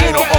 shit